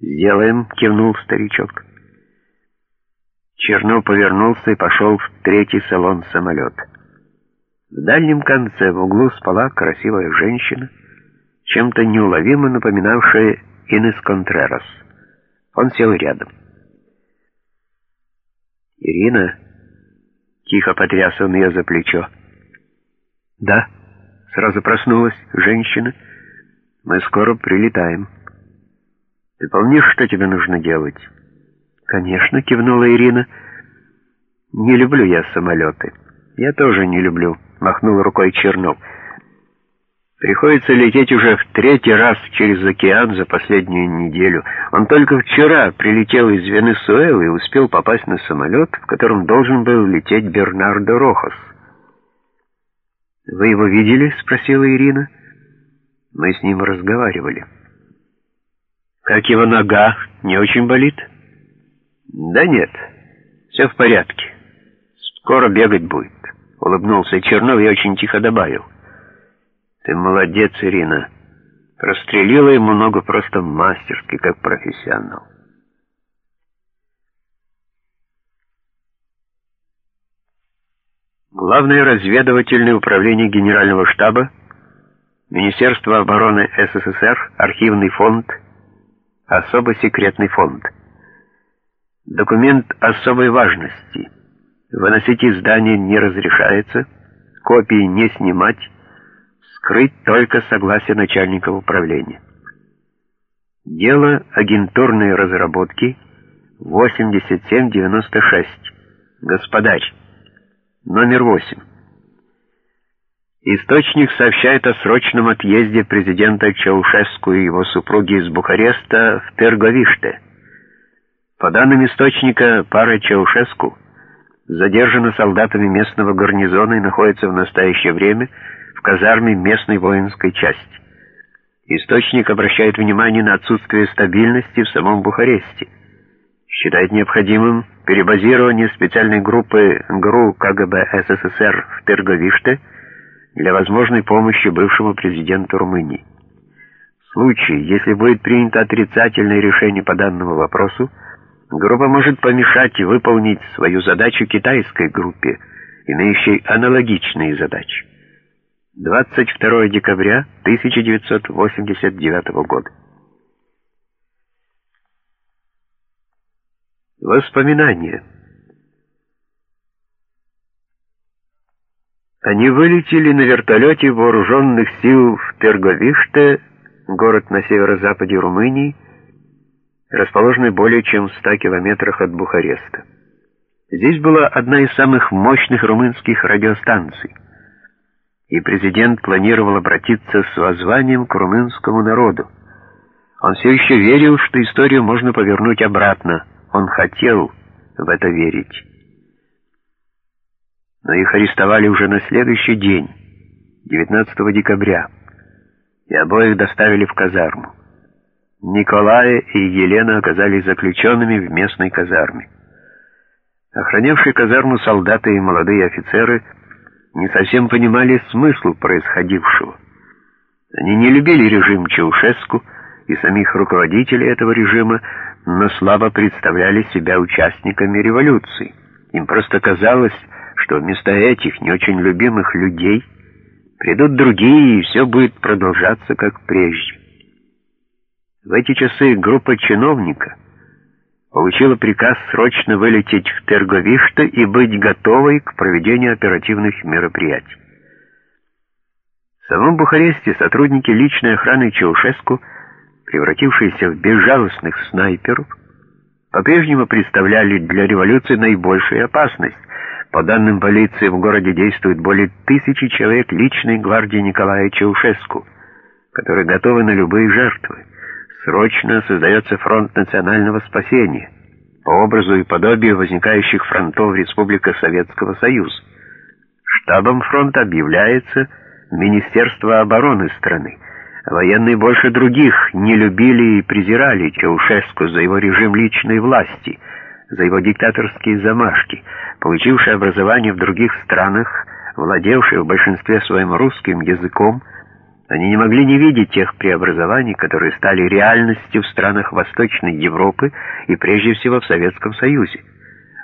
«Сделаем», — кивнул старичок. Чернов повернулся и пошел в третий салон самолета. В дальнем конце в углу спала красивая женщина, чем-то неуловимо напоминавшая Инес Контрерас. Он сел рядом. «Ирина?» — тихо потряс он ее за плечо. «Да», — сразу проснулась женщина. «Мы скоро прилетаем». «Ты помнишь, что тебе нужно делать?» «Конечно», — кивнула Ирина. «Не люблю я самолеты». «Я тоже не люблю», — махнул рукой Чернов. «Приходится лететь уже в третий раз через океан за последнюю неделю. Он только вчера прилетел из Венесуэлы и успел попасть на самолет, в котором должен был лететь Бернардо Рохас». «Вы его видели?» — спросила Ирина. «Мы с ним разговаривали». «Как его нога? Не очень болит?» «Да нет, все в порядке. Скоро бегать будет», — улыбнулся Чернов и очень тихо добавил. «Ты молодец, Ирина. Прострелила ему ногу просто мастерски, как профессионал». Главное разведывательное управление Генерального штаба, Министерство обороны СССР, Архивный фонд — Особо секретный фонд. Документ особой важности. Выносить из здания не разрешается, копии не снимать, скрыть только согласие начальника управления. Дело агентурной разработки 8796. Господарь. Номер 8. Источник сообщает о срочном отъезде президента Чаушеску и его супруги из Бухареста в Терговиште. По данным источника, пара Чаушеску задержана солдатами местного гарнизона и находится в настоящее время в казарме местной воинской части. Источник обращает внимание на отсутствие стабильности в самом Бухаресте. Считает необходимым перебазирование специальной группы ГРУ КГБ СССР в Терговиште – для возможной помощи бывшему президенту Румынии. В случае, если будет принято отрицательное решение по данному вопросу, группа может помешать выполнить свою задачу китайской группе, имеющей аналогичные задачи. 22 декабря 1989 года. Воспоминания. Они вылетели на вертолете вооруженных сил в Терговиште, город на северо-западе Румынии, расположенный более чем в 100 километрах от Бухареста. Здесь была одна из самых мощных румынских радиостанций, и президент планировал обратиться с воззванием к румынскому народу. Он все еще верил, что историю можно повернуть обратно. Он хотел в это верить но их арестовали уже на следующий день, 19 декабря, и обоих доставили в казарму. Николая и Елена оказались заключенными в местной казарме. Охранявшие казарму солдаты и молодые офицеры не совсем понимали смысл происходившего. Они не любили режим Чаушеску и самих руководителей этого режима, но слабо представляли себя участниками революции. Им просто казалось, что вместо этих не очень любимых людей придут другие, и все будет продолжаться как прежде. В эти часы группа чиновника получила приказ срочно вылететь в Терговиште и быть готовой к проведению оперативных мероприятий. В самом Бухаресте сотрудники личной охраны Чаушеску, превратившиеся в безжалостных снайперов, по-прежнему представляли для революции наибольшую опасность, по данным полиции, в городе действует более тысячи человек личной гвардии Николая Чаушеску, которые готовы на любые жертвы. Срочно создается фронт национального спасения по образу и подобию возникающих фронтов Республика Советского Союза. Штабом фронта объявляется Министерство обороны страны. Военные больше других не любили и презирали Чаушеску за его режим личной власти, за его диктаторские замашки – получивший образование в других странах, владевший в большинстве своим русским языком Они не могли не видеть тех преобразований, которые стали реальностью в странах Восточной Европы и прежде всего в Советском Союзе.